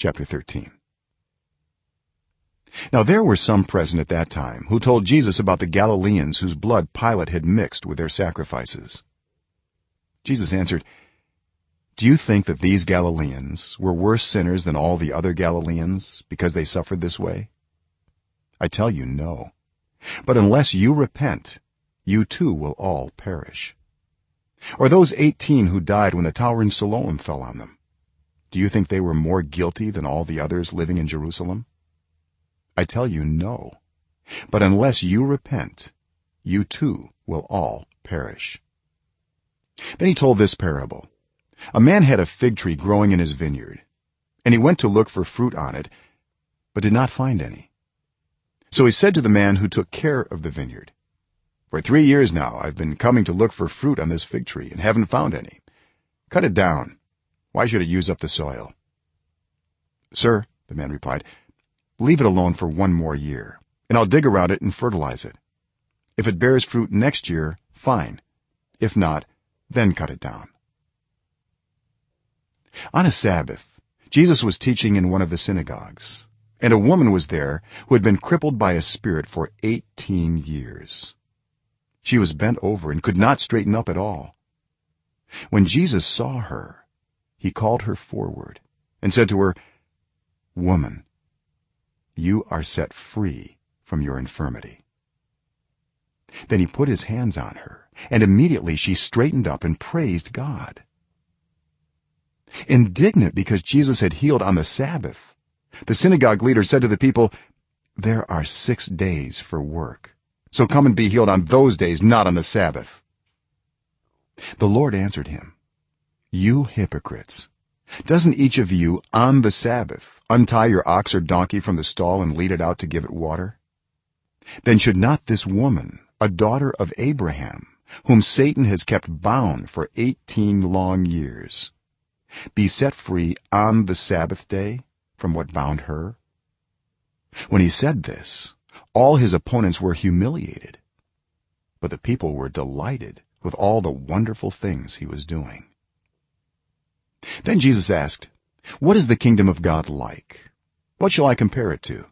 chapter 13 now there were some present at that time who told jesus about the galileans whose blood pilate had mixed with their sacrifices. Jesus answered do you think that these galileans were worse sinners than all the other galileans because they suffered this way? I tell you no. But unless you repent you too will all perish. Or those 18 who died when the tower in siloam fell on them do you think they were more guilty than all the others living in jerusalem? I tell you no. But unless you repent you too will all perish. Then he told this parable. A man had a fig tree growing in his vineyard and he went to look for fruit on it but did not find any. So he said to the man who took care of the vineyard for 3 years now i've been coming to look for fruit on this fig tree and haven't found any. Cut it down why should it use up the soil? Sir the man replied leave it alone for one more year and i'll dig around it and fertilize it. If it bears fruit next year fine. If not then cut it down. On a sabbath jesus was teaching in one of the synagogues and a woman was there who had been crippled by a spirit for 18 years. She was bent over and could not straighten up at all. When jesus saw her he called her forward and said to her woman you are set free from your infirmity. Then he put his hands on her and immediately she straightened up and praised god. Indignant because jesus had healed on the sabbath the synagogue leader said to the people there are 6 days for work so come and be healed on those days not on the sabbath. The lord answered him you hypocrites. Doesn't each of you on the sabbath untie your ox or donkey from the stall and lead it out to give it water? Then should not this woman a daughter of abraham whom satan has kept bound for 18 long years be set free on the sabbath day from what bound her? When he said this all his opponents were humiliated but the people were delighted with all the wonderful things he was doing then jesus asked what is the kingdom of god like? What shall i compare it to?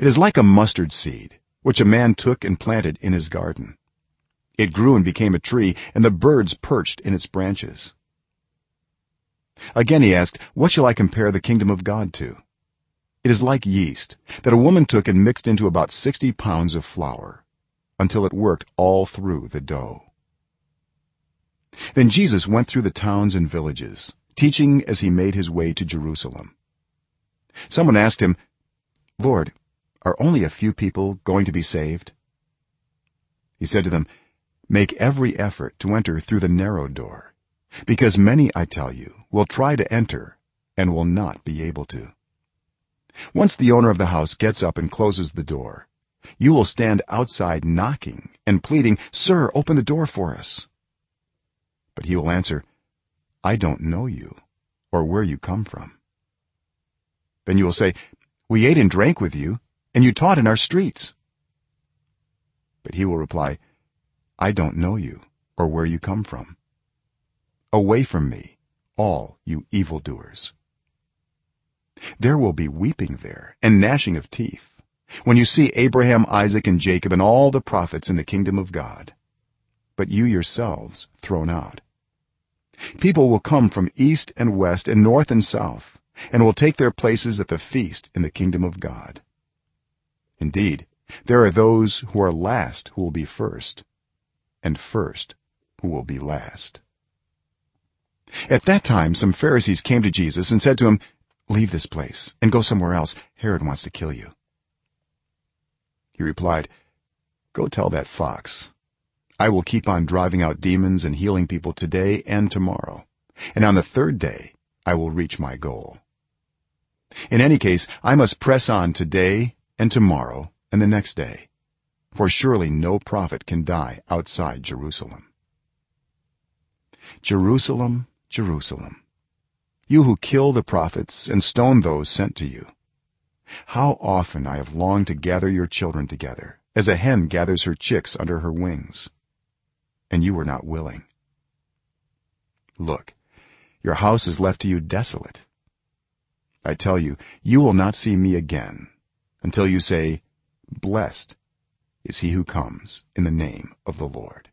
It is like a mustard seed which a man took and planted in his garden. It grew and became a tree and the birds perched in its branches. Again he asked what shall i compare the kingdom of god to? It is like yeast that a woman took and mixed into about 60 pounds of flour until it worked all through the dough. Then jesus went through the towns and villages teaching as he made his way to jerusalem. Someone asked him lord are only a few people going to be saved? He said to them make every effort to enter through the narrow door because many i tell you will try to enter and will not be able to. Once the owner of the house gets up and closes the door you will stand outside knocking and pleading sir open the door for us but he will answer i don't know you or where you come from. Then you will say we ate and drank with you and you taught in our streets. But he will reply i don't know you or where you come from. Away from me all you evildoers. There will be weeping there and gnashing of teeth when you see abraham isaac and jacob and all the prophets in the kingdom of god but you yourselves thrown out people will come from east and west and north and south and will take their places at the feast in the kingdom of god. Indeed there are those who are last who will be first and first who will be last. At that time some pharisees came to jesus and said to him leave this place and go somewhere else. Herod wants to kill you. He replied go tell that fox i will keep on driving out demons and healing people today and tomorrow. And on the third day i will reach my goal. In any case i must press on today and tomorrow and the next day for surely no prophet can die outside jerusalem. Jerusalem jerusalem you who kill the prophets and stone those sent to you how often i have longed to gather your children together as a hen gathers her chicks under her wings and you were not willing. Look your house is left to you desolate. I tell you you will not see me again until you say blessed is he who comes in the name of the lord